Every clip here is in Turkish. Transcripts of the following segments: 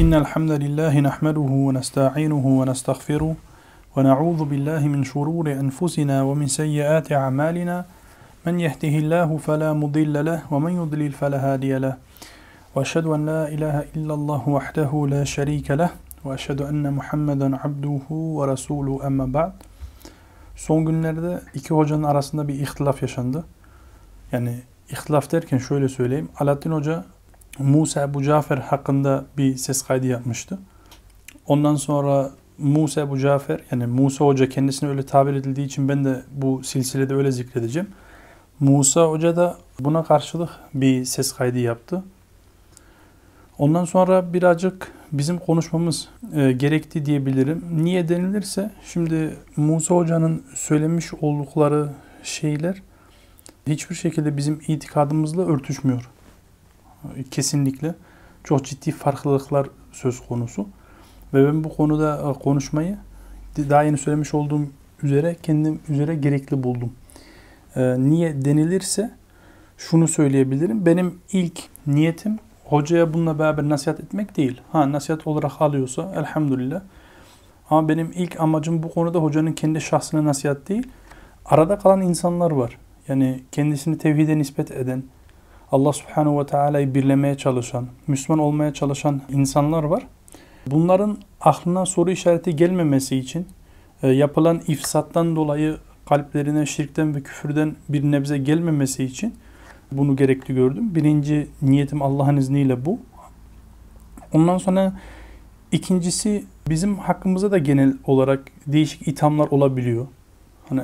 إن الحمد لله نحمده ونستعينه ونستغفره ونعوذ بالله من شرور أنفسنا ومن سيئات أعمالنا من يهده الله فلا مضل له ومن يضلل فلا هادي له وأشهد أن لا إله إلا الله وحده لا شريك له وأشهد أن محمدا عبده ورسوله أما بعد Son günlerde iki hocanın arasında bir ihtilaf yaşandı. Yani ihtilaf derken şöyle söyleyeyim. Alaaddin Hoca Musa Ebu Cafer hakkında bir ses kaydı yapmıştı. Ondan sonra Musa Ebu Cafer yani Musa Hoca kendisine öyle tabir edildiği için ben de bu silsilede öyle zikredeceğim. Musa Hoca da buna karşılık bir ses kaydı yaptı. Ondan sonra birazcık bizim konuşmamız e, gerekti diyebilirim. Niye denilirse şimdi Musa Hoca'nın söylemiş oldukları şeyler hiçbir şekilde bizim itikadımızla örtüşmüyor. Kesinlikle. Çok ciddi farklılıklar söz konusu. Ve ben bu konuda e, konuşmayı daha yeni söylemiş olduğum üzere kendim üzere gerekli buldum. E, niye denilirse şunu söyleyebilirim. Benim ilk niyetim hocaya bununla beraber nasihat etmek değil. Ha nasihat olarak alıyorsa elhamdülillah. Ama benim ilk amacım bu konuda hocanın kendi şahsına nasihat değil. Arada kalan insanlar var. Yani kendisini tevhide nispet eden, Allah subhanahu ve teala'yı birlemeye çalışan, Müslüman olmaya çalışan insanlar var. Bunların aklına soru işareti gelmemesi için e, yapılan ifsattan dolayı kalplerine şirkten ve küfürden bir nebze gelmemesi için bunu gerekli gördüm. Birinci niyetim Allah'ın izniyle bu. Ondan sonra ikincisi bizim hakkımızda da genel olarak değişik ithamlar olabiliyor. Hani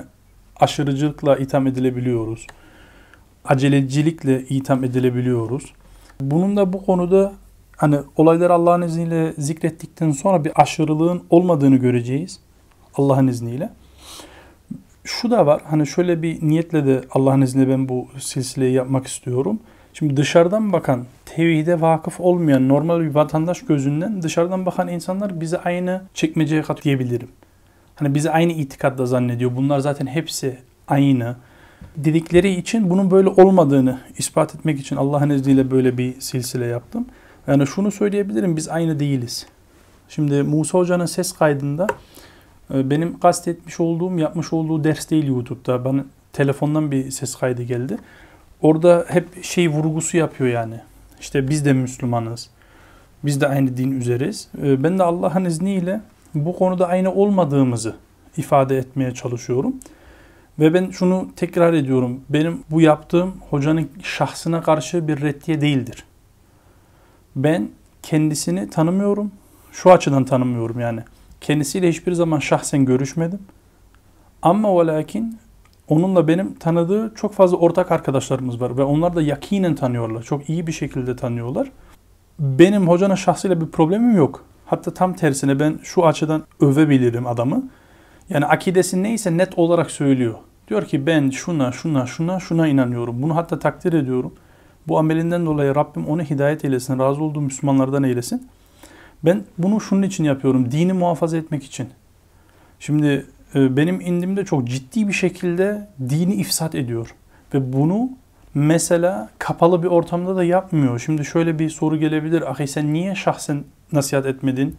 aşırıcılıkla itham edilebiliyoruz. Acelecilikle itham edilebiliyoruz. Bunun da bu konuda hani olayları Allah'ın izniyle zikrettikten sonra bir aşırılığın olmadığını göreceğiz. Allah'ın izniyle şu da var. Hani şöyle bir niyetle de Allah'ın izniyle ben bu silsileyi yapmak istiyorum. Şimdi dışarıdan bakan, tevhide vakıf olmayan normal bir vatandaş gözünden dışarıdan bakan insanlar bizi aynı çekmeceye kat diyebilirim. Hani bizi aynı itikadda zannediyor. Bunlar zaten hepsi aynı. Dedikleri için bunun böyle olmadığını ispat etmek için Allah'ın izniyle böyle bir silsile yaptım. Yani şunu söyleyebilirim biz aynı değiliz. Şimdi Musa Hoca'nın ses kaydında ee, benim kastetmiş olduğum, yapmış olduğu ders değil YouTube'da. Bana telefondan bir ses kaydı geldi. Orada hep şey vurgusu yapıyor yani. İşte biz de Müslümanız. Biz de aynı din üzeriz. Ee, ben de Allah'ın izniyle bu konuda aynı olmadığımızı ifade etmeye çalışıyorum. Ve ben şunu tekrar ediyorum. Benim bu yaptığım hocanın şahsına karşı bir reddiye değildir. Ben kendisini tanımıyorum. Şu açıdan tanımıyorum yani. Kendisiyle hiçbir zaman şahsen görüşmedim. Ama ve lakin onunla benim tanıdığı çok fazla ortak arkadaşlarımız var ve onlar da yakinen tanıyorlar. Çok iyi bir şekilde tanıyorlar. Benim hocanın şahsıyla bir problemim yok. Hatta tam tersine ben şu açıdan övebilirim adamı. Yani akidesi neyse net olarak söylüyor. Diyor ki ben şuna şuna şuna şuna inanıyorum. Bunu hatta takdir ediyorum. Bu amelinden dolayı Rabbim onu hidayet eylesin. Razı olduğu Müslümanlardan eylesin. Ben bunu şunun için yapıyorum. Dini muhafaza etmek için. Şimdi e, benim indimde çok ciddi bir şekilde dini ifsat ediyor. Ve bunu mesela kapalı bir ortamda da yapmıyor. Şimdi şöyle bir soru gelebilir. Ahi sen niye şahsen nasihat etmedin?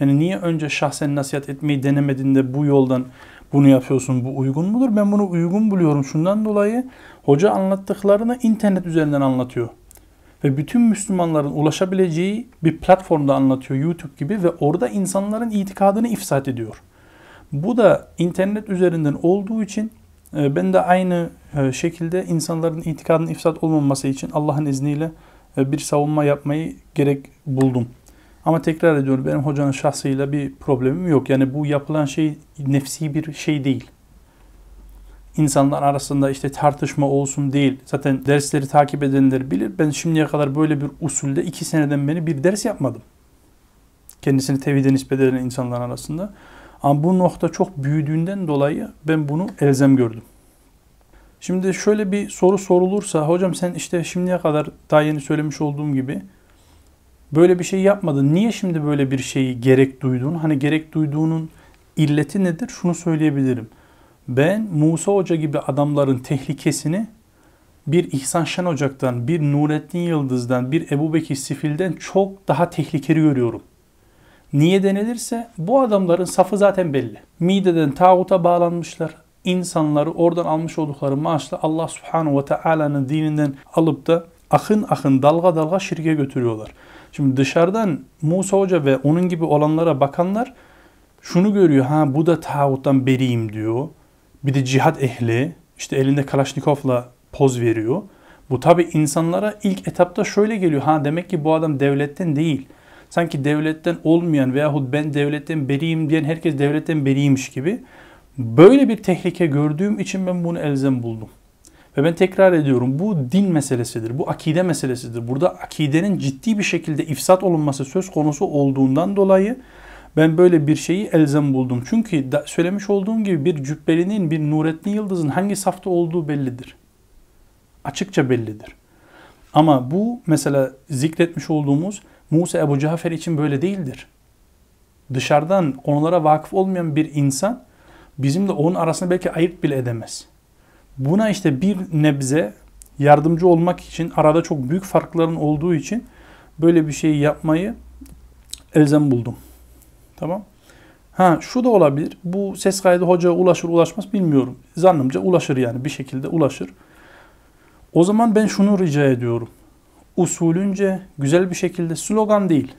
Yani niye önce şahsen nasihat etmeyi denemedin de bu yoldan bunu yapıyorsun? Bu uygun mudur? Ben bunu uygun buluyorum. Şundan dolayı hoca anlattıklarını internet üzerinden anlatıyor ve bütün Müslümanların ulaşabileceği bir platformda anlatıyor YouTube gibi ve orada insanların itikadını ifsat ediyor. Bu da internet üzerinden olduğu için e, ben de aynı e, şekilde insanların itikadının ifsat olmaması için Allah'ın izniyle e, bir savunma yapmayı gerek buldum. Ama tekrar ediyorum benim hocanın şahsıyla bir problemim yok. Yani bu yapılan şey nefsi bir şey değil insanlar arasında işte tartışma olsun değil. Zaten dersleri takip edenler bilir. Ben şimdiye kadar böyle bir usulde iki seneden beri bir ders yapmadım. Kendisini tevhide nispet eden insanlar arasında. Ama bu nokta çok büyüdüğünden dolayı ben bunu elzem gördüm. Şimdi şöyle bir soru sorulursa, hocam sen işte şimdiye kadar daha yeni söylemiş olduğum gibi böyle bir şey yapmadın. Niye şimdi böyle bir şeyi gerek duydun? Hani gerek duyduğunun illeti nedir? Şunu söyleyebilirim. Ben Musa Hoca gibi adamların tehlikesini bir İhsan Şen Ocak'tan, bir Nurettin Yıldız'dan, bir Ebu Bekir Sifil'den çok daha tehlikeli görüyorum. Niye denilirse bu adamların safı zaten belli. Mideden tağuta bağlanmışlar. İnsanları oradan almış oldukları maaşla Allah subhanahu ve teala'nın dininden alıp da akın akın dalga dalga şirke götürüyorlar. Şimdi dışarıdan Musa Hoca ve onun gibi olanlara bakanlar şunu görüyor. Ha bu da tağuttan beriyim diyor. Bir de cihat ehli işte elinde Kalaşnikov'la poz veriyor. Bu tabi insanlara ilk etapta şöyle geliyor. Ha demek ki bu adam devletten değil. Sanki devletten olmayan veyahut ben devletten beriyim diyen herkes devletten beriymiş gibi. Böyle bir tehlike gördüğüm için ben bunu elzem buldum. Ve ben tekrar ediyorum bu din meselesidir, bu akide meselesidir. Burada akidenin ciddi bir şekilde ifsat olunması söz konusu olduğundan dolayı ben böyle bir şeyi elzem buldum. Çünkü da söylemiş olduğum gibi bir cübbelinin, bir Nurettin Yıldız'ın hangi safta olduğu bellidir. Açıkça bellidir. Ama bu mesela zikretmiş olduğumuz Musa Ebu Cafer için böyle değildir. Dışarıdan konulara vakıf olmayan bir insan bizimle onun arasında belki ayırt bile edemez. Buna işte bir nebze yardımcı olmak için arada çok büyük farkların olduğu için böyle bir şeyi yapmayı elzem buldum. Tamam. Ha şu da olabilir. Bu ses kaydı hocaya ulaşır ulaşmaz bilmiyorum. Zannımca ulaşır yani bir şekilde ulaşır. O zaman ben şunu rica ediyorum. Usulünce güzel bir şekilde slogan değil.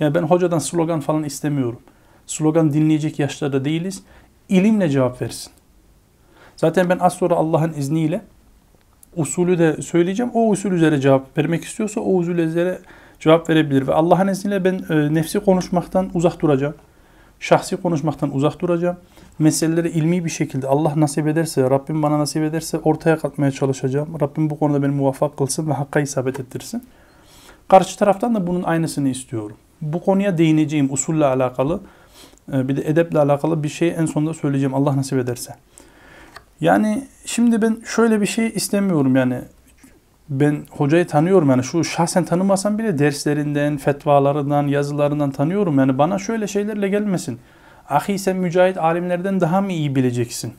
Yani ben hocadan slogan falan istemiyorum. Slogan dinleyecek yaşlarda değiliz. İlimle cevap versin. Zaten ben az sonra Allah'ın izniyle usulü de söyleyeceğim. O usul üzere cevap vermek istiyorsa o usul üzere cevap verebilir. Ve Allah'ın izniyle ben e, nefsi konuşmaktan uzak duracağım. Şahsi konuşmaktan uzak duracağım. Meseleleri ilmi bir şekilde Allah nasip ederse, Rabbim bana nasip ederse ortaya katmaya çalışacağım. Rabbim bu konuda beni muvaffak kılsın ve hakka isabet ettirsin. Karşı taraftan da bunun aynısını istiyorum. Bu konuya değineceğim usulle alakalı. E, bir de edeple alakalı bir şey en sonunda söyleyeceğim Allah nasip ederse. Yani şimdi ben şöyle bir şey istemiyorum yani ben hocayı tanıyorum yani şu şahsen tanımasam bile derslerinden, fetvalarından, yazılarından tanıyorum. Yani bana şöyle şeylerle gelmesin. Ahi sen mücahit alimlerden daha mı iyi bileceksin?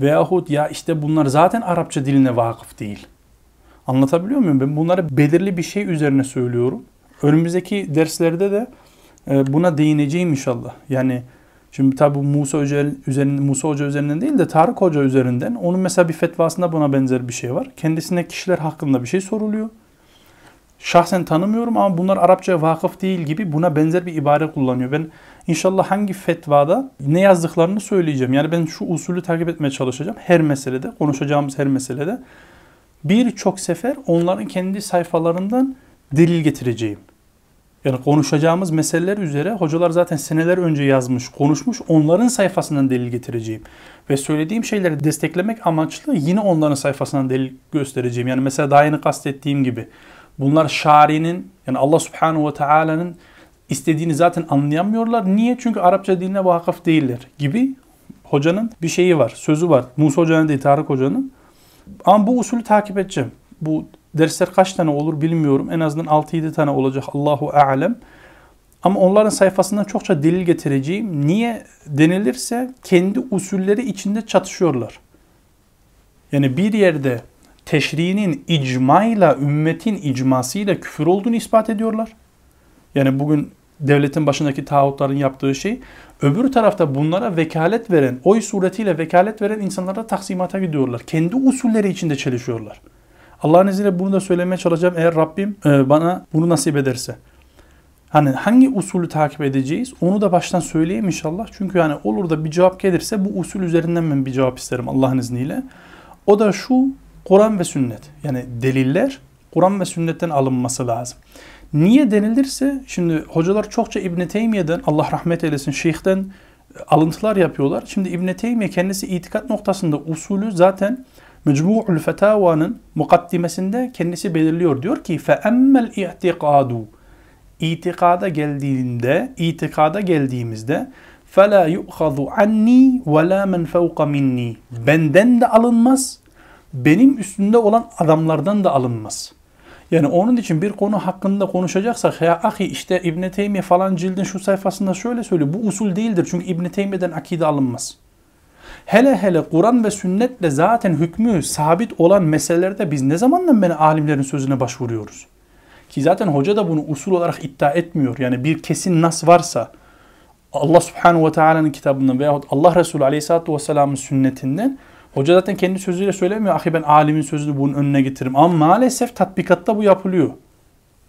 Veyahut ya işte bunlar zaten Arapça diline vakıf değil. Anlatabiliyor muyum? Ben bunları belirli bir şey üzerine söylüyorum. Önümüzdeki derslerde de e, buna değineceğim inşallah. Yani Şimdi tabi Musa Hoca üzerinden, Musa Hoca üzerinden değil de Tarık Hoca üzerinden onun mesela bir fetvasında buna benzer bir şey var. Kendisine kişiler hakkında bir şey soruluyor. Şahsen tanımıyorum ama bunlar Arapça vakıf değil gibi buna benzer bir ibare kullanıyor. Ben inşallah hangi fetvada ne yazdıklarını söyleyeceğim. Yani ben şu usulü takip etmeye çalışacağım. Her meselede, konuşacağımız her meselede. Birçok sefer onların kendi sayfalarından delil getireceğim. Yani konuşacağımız meseleler üzere hocalar zaten seneler önce yazmış, konuşmuş. Onların sayfasından delil getireceğim. Ve söylediğim şeyleri desteklemek amaçlı yine onların sayfasından delil göstereceğim. Yani mesela daha yeni kastettiğim gibi. Bunlar şarinin yani Allah subhanahu ve teala'nın istediğini zaten anlayamıyorlar. Niye? Çünkü Arapça diline vakıf değiller gibi hocanın bir şeyi var, sözü var. Musa Hoca'nın değil, Tarık Hoca'nın. Ama bu usulü takip edeceğim. Bu Dersler kaç tane olur bilmiyorum. En azından 6-7 tane olacak. Allahu alem. Ama onların sayfasından çokça delil getireceğim. Niye denilirse kendi usulleri içinde çatışıyorlar. Yani bir yerde teşriğinin icmayla, ümmetin icmasıyla küfür olduğunu ispat ediyorlar. Yani bugün devletin başındaki tağutların yaptığı şey. Öbür tarafta bunlara vekalet veren, oy suretiyle vekalet veren insanlara taksimata gidiyorlar. Kendi usulleri içinde çelişiyorlar. Allah'ın izniyle bunu da söylemeye çalışacağım eğer Rabbim e, bana bunu nasip ederse. Hani hangi usulü takip edeceğiz onu da baştan söyleyeyim inşallah. Çünkü yani olur da bir cevap gelirse bu usul üzerinden ben bir cevap isterim Allah'ın izniyle. O da şu Kur'an ve sünnet. Yani deliller Kur'an ve sünnetten alınması lazım. Niye denilirse şimdi hocalar çokça İbn Teymiye'den Allah rahmet eylesin şeyhten e, alıntılar yapıyorlar. Şimdi İbn Teymiye kendisi itikat noktasında usulü zaten Mecmu'ul Fetava'nın mukaddimesinde kendisi belirliyor. Diyor ki فَاَمَّ الْاِعْتِقَادُ İtikada geldiğinde, itikada geldiğimizde فَلَا يُؤْخَذُ عَنِّي وَلَا مَنْ فَوْقَ مِنِّي Benden de alınmaz, benim üstünde olan adamlardan da alınmaz. Yani onun için bir konu hakkında konuşacaksak ya ahi işte İbn Teymiye falan cildin şu sayfasında şöyle söylüyor. Bu usul değildir. Çünkü İbn Teymiye'den akide alınmaz. Hele hele Kur'an ve sünnetle zaten hükmü sabit olan meselelerde biz ne zamandan beri alimlerin sözüne başvuruyoruz? Ki zaten hoca da bunu usul olarak iddia etmiyor. Yani bir kesin nas varsa Allah subhanahu ve teala'nın kitabından veyahut Allah Resulü aleyhissalatu vesselamın sünnetinden hoca zaten kendi sözüyle söylemiyor. Ahi ben alimin sözünü bunun önüne getiririm. Ama maalesef tatbikatta bu yapılıyor.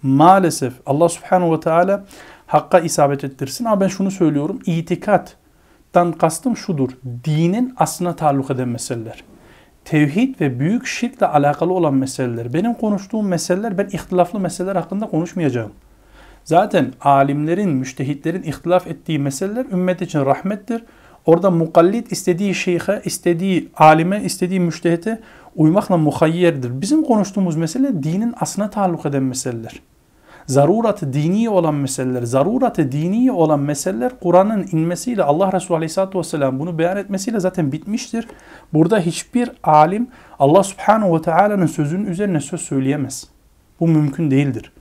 Maalesef Allah subhanahu ve teala hakka isabet ettirsin. Ama ben şunu söylüyorum. İtikattan kastım şudur. Dinin aslına taalluk eden meseleler. Tevhid ve büyük şirkle alakalı olan meseleler. Benim konuştuğum meseleler ben ihtilaflı meseleler hakkında konuşmayacağım. Zaten alimlerin, müştehitlerin ihtilaf ettiği meseleler ümmet için rahmettir. Orada mukallit istediği şeyhe, istediği alime, istediği müştehite uymakla muhayyerdir. Bizim konuştuğumuz mesele dinin aslına taalluk eden meseleler. Zaruratı dini olan meseleler, zaruratı dini olan meseleler Kur'an'ın inmesiyle Allah Resulü Aleyhisselatü Vesselam bunu beyan etmesiyle zaten bitmiştir. Burada hiçbir alim Allah Subhanahu ve Teala'nın sözünün üzerine söz söyleyemez. Bu mümkün değildir.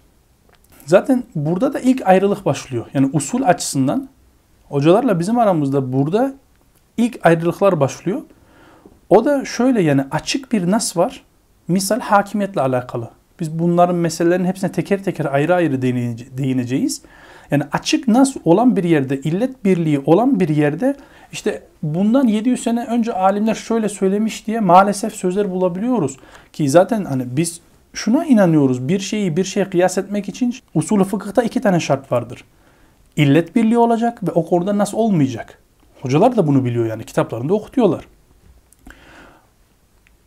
Zaten burada da ilk ayrılık başlıyor. Yani usul açısından hocalarla bizim aramızda burada ilk ayrılıklar başlıyor. O da şöyle yani açık bir nas var. Misal hakimiyetle alakalı. Biz bunların meselelerin hepsine teker teker ayrı ayrı değineceğiz. Yani açık nas olan bir yerde, illet birliği olan bir yerde işte bundan 700 sene önce alimler şöyle söylemiş diye maalesef sözler bulabiliyoruz. Ki zaten hani biz şuna inanıyoruz. Bir şeyi bir şeye kıyas etmek için usulü fıkıhta iki tane şart vardır. İllet birliği olacak ve o konuda nasıl olmayacak. Hocalar da bunu biliyor yani kitaplarında okutuyorlar.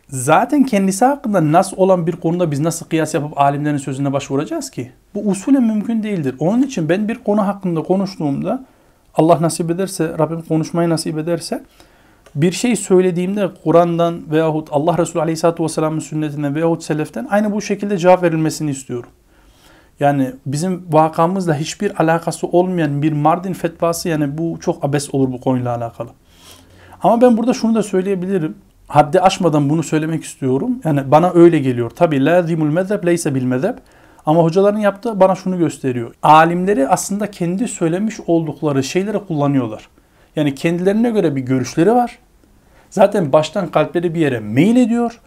Zaten kendisi hakkında nasıl olan bir konuda biz nasıl kıyas yapıp alimlerin sözüne başvuracağız ki? Bu usulen mümkün değildir. Onun için ben bir konu hakkında konuştuğumda Allah nasip ederse, Rabbim konuşmayı nasip ederse bir şey söylediğimde Kur'an'dan veyahut Allah Resulü Aleyhisselatü Vesselam'ın sünnetinden veyahut seleften aynı bu şekilde cevap verilmesini istiyorum. Yani bizim vakamızla hiçbir alakası olmayan bir Mardin fetvası yani bu çok abes olur bu konuyla alakalı. Ama ben burada şunu da söyleyebilirim. Haddi aşmadan bunu söylemek istiyorum. Yani bana öyle geliyor. Tabi lazimul mezheb leyse bil mezheb. Ama hocaların yaptığı bana şunu gösteriyor. Alimleri aslında kendi söylemiş oldukları şeyleri kullanıyorlar. Yani kendilerine göre bir görüşleri var. Zaten baştan kalpleri bir yere mail ediyor.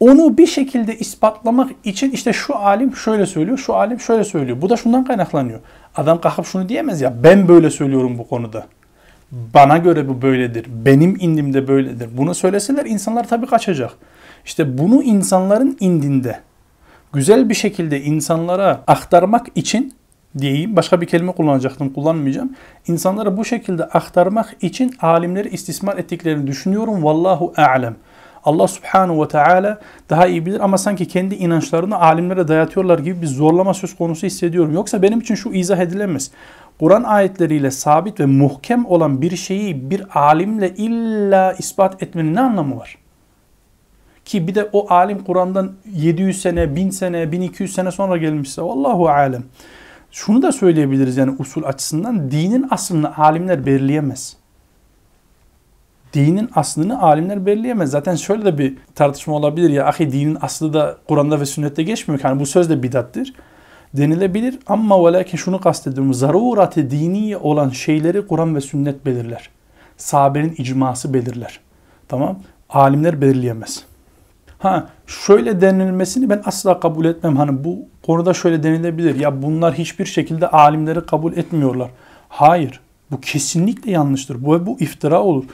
Onu bir şekilde ispatlamak için işte şu alim şöyle söylüyor, şu alim şöyle söylüyor. Bu da şundan kaynaklanıyor. Adam kalkıp şunu diyemez ya ben böyle söylüyorum bu konuda. Bana göre bu böyledir. Benim indimde böyledir. Bunu söyleseler insanlar tabii kaçacak. İşte bunu insanların indinde güzel bir şekilde insanlara aktarmak için diyeyim. Başka bir kelime kullanacaktım, kullanmayacağım. İnsanlara bu şekilde aktarmak için alimleri istismar ettiklerini düşünüyorum. Vallahu a'lem. Allah subhanahu ve teala daha iyi bilir ama sanki kendi inançlarını alimlere dayatıyorlar gibi bir zorlama söz konusu hissediyorum. Yoksa benim için şu izah edilemez. Kur'an ayetleriyle sabit ve muhkem olan bir şeyi bir alimle illa ispat etmenin ne anlamı var? Ki bir de o alim Kur'an'dan 700 sene, 1000 sene, 1200 sene sonra gelmişse Allahu alem. Şunu da söyleyebiliriz yani usul açısından dinin aslını alimler belirleyemez. Dinin aslını alimler belirleyemez. Zaten şöyle de bir tartışma olabilir ya ahi dinin aslı da Kur'an'da ve sünnette geçmiyor. Yani bu söz de bidattir denilebilir ama ve lakin şunu kastediyorum. Zaruratı dini olan şeyleri Kur'an ve sünnet belirler. Sahabenin icması belirler. Tamam? Alimler belirleyemez. Ha şöyle denilmesini ben asla kabul etmem. Hani bu konuda şöyle denilebilir. Ya bunlar hiçbir şekilde alimleri kabul etmiyorlar. Hayır. Bu kesinlikle yanlıştır. Bu bu iftira olur.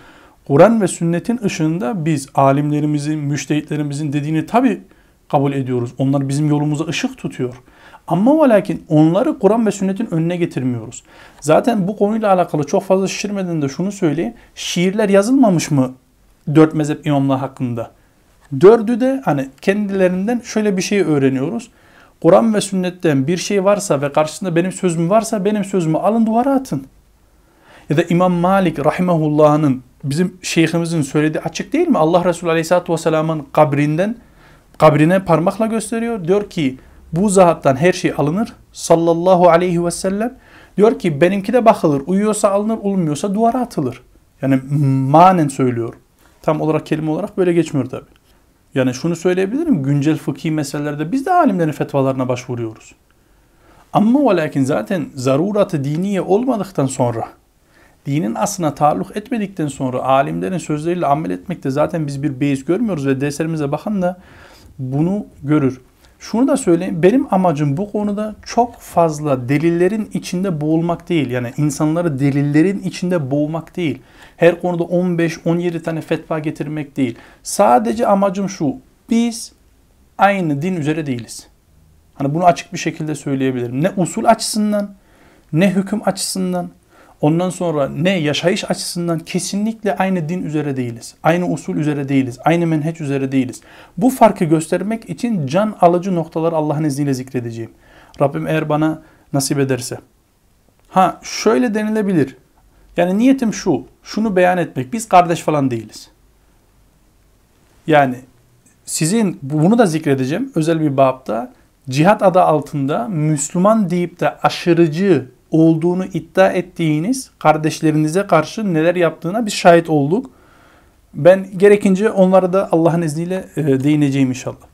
Kur'an ve sünnetin ışığında biz alimlerimizin, müştehitlerimizin dediğini tabi kabul ediyoruz. Onlar bizim yolumuza ışık tutuyor. Ama ve lakin onları Kur'an ve sünnetin önüne getirmiyoruz. Zaten bu konuyla alakalı çok fazla şişirmeden de şunu söyleyeyim. Şiirler yazılmamış mı dört mezhep imamlığı hakkında? Dördü de hani kendilerinden şöyle bir şey öğreniyoruz. Kur'an ve sünnetten bir şey varsa ve karşısında benim sözüm varsa benim sözümü alın duvara atın. Ya da İmam Malik rahimahullah'ın bizim şeyhimizin söylediği açık değil mi? Allah Resulü Aleyhisselatü Vesselam'ın kabrinden kabrine parmakla gösteriyor. Diyor ki bu zattan her şey alınır. Sallallahu aleyhi ve sellem diyor ki benimki de bakılır. Uyuyorsa alınır, olmuyorsa duvara atılır. Yani manen söylüyor. Tam olarak kelime olarak böyle geçmiyor tabi. Yani şunu söyleyebilirim. Güncel fıkhi meselelerde biz de alimlerin fetvalarına başvuruyoruz. Ama ve lakin zaten zaruratı diniye olmadıktan sonra dinin aslına taalluk etmedikten sonra alimlerin sözleriyle amel etmekte zaten biz bir beis görmüyoruz ve derslerimize bakan da bunu görür. Şunu da söyleyeyim. Benim amacım bu konuda çok fazla delillerin içinde boğulmak değil. Yani insanları delillerin içinde boğmak değil. Her konuda 15-17 tane fetva getirmek değil. Sadece amacım şu. Biz aynı din üzere değiliz. Hani bunu açık bir şekilde söyleyebilirim. Ne usul açısından, ne hüküm açısından, ondan sonra ne yaşayış açısından kesinlikle aynı din üzere değiliz. Aynı usul üzere değiliz. Aynı menheç üzere değiliz. Bu farkı göstermek için can alıcı noktaları Allah'ın izniyle zikredeceğim. Rabbim eğer bana nasip ederse. Ha şöyle denilebilir. Yani niyetim şu, şunu beyan etmek. Biz kardeş falan değiliz. Yani sizin bunu da zikredeceğim özel bir babda cihat adı altında Müslüman deyip de aşırıcı olduğunu iddia ettiğiniz kardeşlerinize karşı neler yaptığına biz şahit olduk. Ben gerekince onlara da Allah'ın izniyle e, değineceğim inşallah.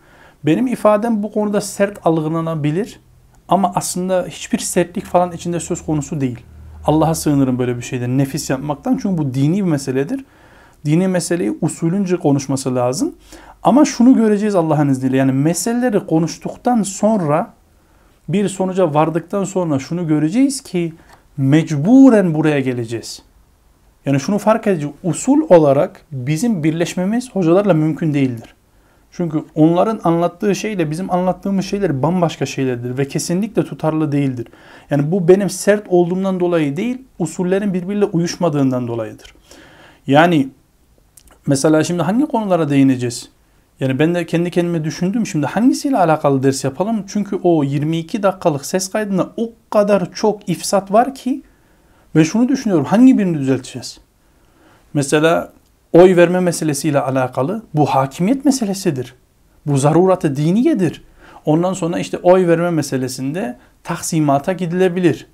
Benim ifadem bu konuda sert algılanabilir ama aslında hiçbir sertlik falan içinde söz konusu değil. Allah'a sığınırım böyle bir şeyden, nefis yapmaktan çünkü bu dini bir meseledir. Dini meseleyi usulünce konuşması lazım. Ama şunu göreceğiz Allah'ın izniyle. Yani meseleleri konuştuktan sonra bir sonuca vardıktan sonra şunu göreceğiz ki mecburen buraya geleceğiz. Yani şunu fark edeceğiz. Usul olarak bizim birleşmemiz hocalarla mümkün değildir. Çünkü onların anlattığı şeyle bizim anlattığımız şeyler bambaşka şeylerdir ve kesinlikle tutarlı değildir. Yani bu benim sert olduğumdan dolayı değil, usullerin birbiriyle uyuşmadığından dolayıdır. Yani mesela şimdi hangi konulara değineceğiz? Yani ben de kendi kendime düşündüm şimdi hangisiyle alakalı ders yapalım? Çünkü o 22 dakikalık ses kaydında o kadar çok ifsat var ki ben şunu düşünüyorum hangi birini düzelteceğiz? Mesela oy verme meselesiyle alakalı bu hakimiyet meselesidir. Bu zaruratı diniyedir. Ondan sonra işte oy verme meselesinde taksimata gidilebilir.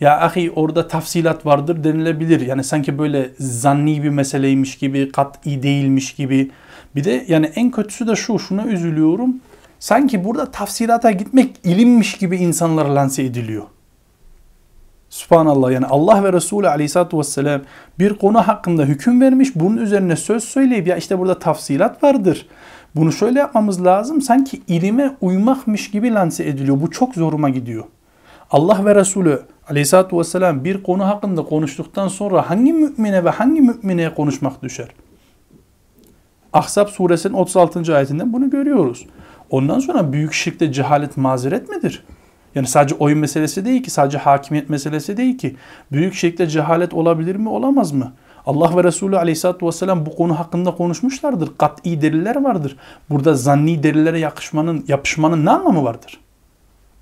Ya ahi orada tafsilat vardır denilebilir. Yani sanki böyle zanni bir meseleymiş gibi, kat'i değilmiş gibi. Bir de yani en kötüsü de şu, şuna üzülüyorum. Sanki burada tafsilata gitmek ilimmiş gibi insanlara lanse ediliyor. Subhanallah yani Allah ve Resulü aleyhissalatü vesselam bir konu hakkında hüküm vermiş. Bunun üzerine söz söyleyip ya işte burada tafsilat vardır. Bunu şöyle yapmamız lazım. Sanki ilime uymakmış gibi lanse ediliyor. Bu çok zoruma gidiyor. Allah ve Resulü aleyhissalatü vesselam bir konu hakkında konuştuktan sonra hangi mümine ve hangi mümineye konuşmak düşer? Ahzab suresinin 36. ayetinden bunu görüyoruz. Ondan sonra büyük şirkte cehalet mazeret midir? Yani sadece oyun meselesi değil ki, sadece hakimiyet meselesi değil ki. Büyük şirkte cehalet olabilir mi, olamaz mı? Allah ve Resulü aleyhissalatü vesselam bu konu hakkında konuşmuşlardır. Kat'i deliller vardır. Burada zanni delillere yakışmanın, yapışmanın ne anlamı vardır?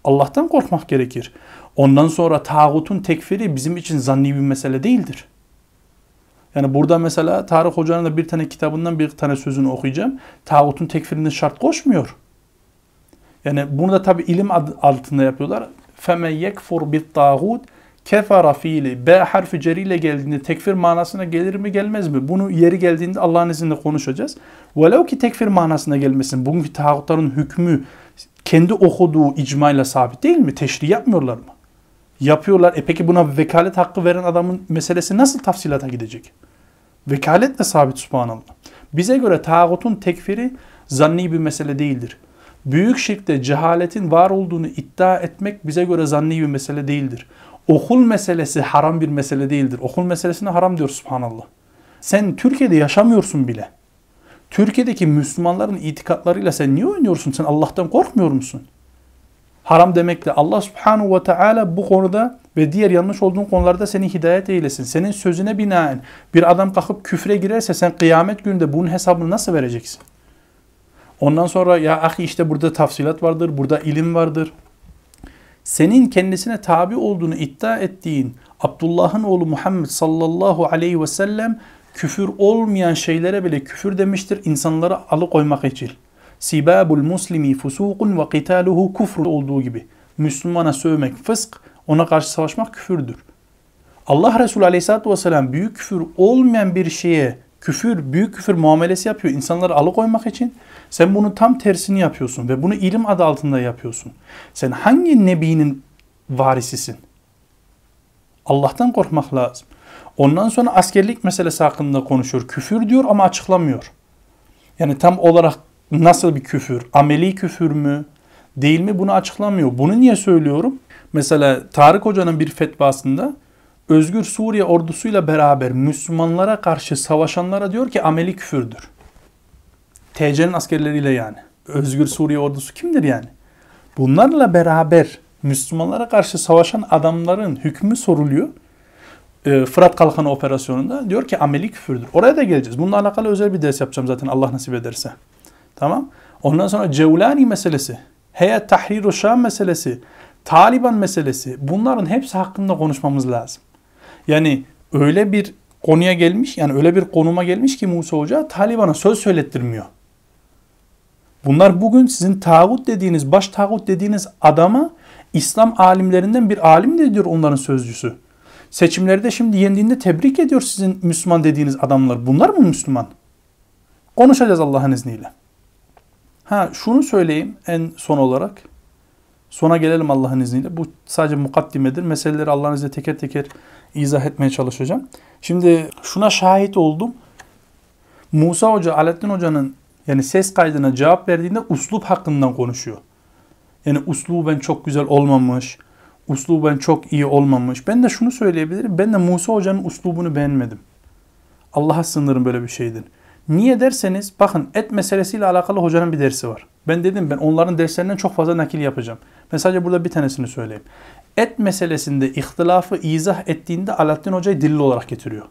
Allah'tan korkmak gerekir. Ondan sonra tağutun tekfiri bizim için zanni bir mesele değildir. Yani burada mesela Tarık Hoca'nın da bir tane kitabından bir tane sözünü okuyacağım. Tağutun tekfirinde şart koşmuyor. Yani bunu da tabi ilim altında yapıyorlar. فَمَنْ يَكْفُرْ بِالطَّاغُوتِ kefara fiili B harfi ceriyle geldiğinde tekfir manasına gelir mi gelmez mi? Bunu yeri geldiğinde Allah'ın izniyle konuşacağız. Velev ki tekfir manasına gelmesin. Bugünkü tağutların hükmü kendi okuduğu icmayla sabit değil mi? Teşri yapmıyorlar mı? Yapıyorlar. E peki buna vekalet hakkı veren adamın meselesi nasıl tafsilata gidecek? Vekaletle sabit subhanallah. Bize göre tağutun tekfiri zanni bir mesele değildir. Büyük şirkte cehaletin var olduğunu iddia etmek bize göre zanni bir mesele değildir. Okul meselesi haram bir mesele değildir. Okul meselesine haram diyor subhanallah. Sen Türkiye'de yaşamıyorsun bile. Türkiye'deki Müslümanların itikatlarıyla sen niye oynuyorsun? Sen Allah'tan korkmuyor musun? Haram demekle Allah subhanahu ve teala bu konuda ve diğer yanlış olduğun konularda seni hidayet eylesin. Senin sözüne binaen bir adam kalkıp küfre girerse sen kıyamet gününde bunun hesabını nasıl vereceksin? Ondan sonra ya ahi işte burada tafsilat vardır, burada ilim vardır. Senin kendisine tabi olduğunu iddia ettiğin Abdullah'ın oğlu Muhammed sallallahu aleyhi ve sellem küfür olmayan şeylere bile küfür demiştir insanları alıkoymak için. Sibabul muslimi fusukun ve qitaluhu kufr olduğu gibi. Müslümana sövmek fısk, ona karşı savaşmak küfürdür. Allah Resulü Aleyhisselatü Vesselam büyük küfür olmayan bir şeye küfür, büyük küfür muamelesi yapıyor insanları alıkoymak için. Sen bunu tam tersini yapıyorsun ve bunu ilim adı altında yapıyorsun. Sen hangi nebinin varisisin? Allah'tan korkmak lazım. Ondan sonra askerlik meselesi hakkında konuşuyor. Küfür diyor ama açıklamıyor. Yani tam olarak nasıl bir küfür? Ameli küfür mü? Değil mi? Bunu açıklamıyor. Bunu niye söylüyorum? Mesela Tarık Hoca'nın bir fetvasında Özgür Suriye ordusuyla beraber Müslümanlara karşı savaşanlara diyor ki ameli küfürdür. TC'nin askerleriyle yani. Özgür Suriye ordusu kimdir yani? Bunlarla beraber Müslümanlara karşı savaşan adamların hükmü soruluyor. Ee, Fırat Kalkanı operasyonunda diyor ki ameli küfürdür. Oraya da geleceğiz. Bununla alakalı özel bir ders yapacağım zaten Allah nasip ederse. Tamam. Ondan sonra Cevlani meselesi, Heyet Tahrir-i Şam meselesi, Taliban meselesi bunların hepsi hakkında konuşmamız lazım. Yani öyle bir konuya gelmiş yani öyle bir konuma gelmiş ki Musa Hoca Taliban'a söz söylettirmiyor. Bunlar bugün sizin tağut dediğiniz, baş tağut dediğiniz adama İslam alimlerinden bir alim de diyor onların sözcüsü. Seçimlerde şimdi yendiğinde tebrik ediyor sizin Müslüman dediğiniz adamlar. Bunlar mı Müslüman? Konuşacağız Allah'ın izniyle. Ha şunu söyleyeyim en son olarak. Sona gelelim Allah'ın izniyle. Bu sadece mukaddimedir. Meseleleri Allah'ın izniyle teker teker izah etmeye çalışacağım. Şimdi şuna şahit oldum. Musa Hoca, Alettin Hoca'nın yani ses kaydına cevap verdiğinde uslup hakkından konuşuyor. Yani usluben çok güzel olmamış, usluben çok iyi olmamış. Ben de şunu söyleyebilirim. Ben de Musa Hoca'nın uslubunu beğenmedim. Allah'a sınırım böyle bir şeydir. Niye derseniz bakın et meselesiyle alakalı hocanın bir dersi var. Ben dedim ben onların derslerinden çok fazla nakil yapacağım. Ben sadece burada bir tanesini söyleyeyim. Et meselesinde ihtilafı izah ettiğinde Alaaddin Hoca'yı dilli olarak getiriyor.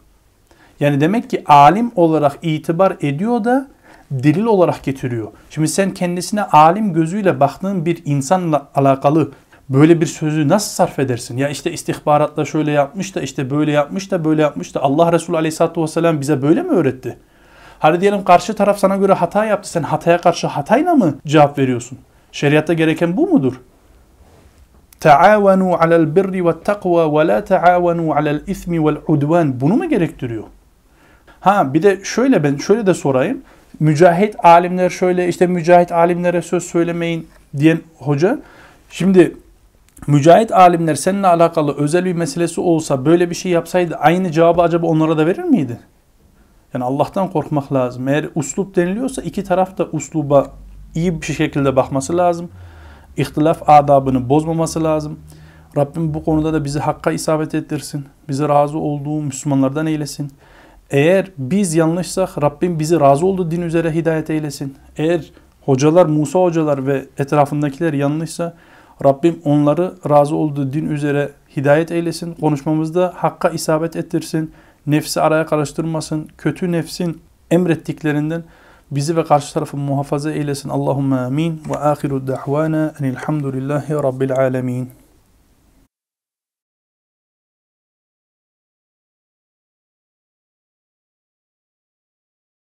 Yani demek ki alim olarak itibar ediyor da delil olarak getiriyor. Şimdi sen kendisine alim gözüyle baktığın bir insanla alakalı böyle bir sözü nasıl sarf edersin? Ya işte istihbaratla şöyle yapmış da işte böyle yapmış da böyle yapmış da Allah Resulü Aleyhisselatü Vesselam bize böyle mi öğretti? Hadi diyelim karşı taraf sana göre hata yaptı. Sen hataya karşı hatayla mı cevap veriyorsun? Şeriatta gereken bu mudur? Taavenu alel birri ve takva ve la taavenu alel ismi vel udvan. Bunu mu gerektiriyor? Ha bir de şöyle ben şöyle de sorayım. Mücahit alimler şöyle işte mücahit alimlere söz söylemeyin diyen hoca. Şimdi mücahit alimler seninle alakalı özel bir meselesi olsa böyle bir şey yapsaydı aynı cevabı acaba onlara da verir miydi? Yani Allah'tan korkmak lazım. Eğer uslup deniliyorsa iki taraf da usluba iyi bir şekilde bakması lazım. İhtilaf adabını bozmaması lazım. Rabbim bu konuda da bizi hakka isabet ettirsin. Bizi razı olduğu Müslümanlardan eylesin. Eğer biz yanlışsak Rabbim bizi razı olduğu din üzere hidayet eylesin. Eğer hocalar, Musa hocalar ve etrafındakiler yanlışsa Rabbim onları razı olduğu din üzere hidayet eylesin. Konuşmamızda hakka isabet ettirsin. Nefsi araya karıştırmasın. Kötü nefsin emrettiklerinden bizi ve karşı tarafı muhafaza eylesin. Allahümme amin. Ve ahiru da'vana enilhamdülillahi rabbil alemin.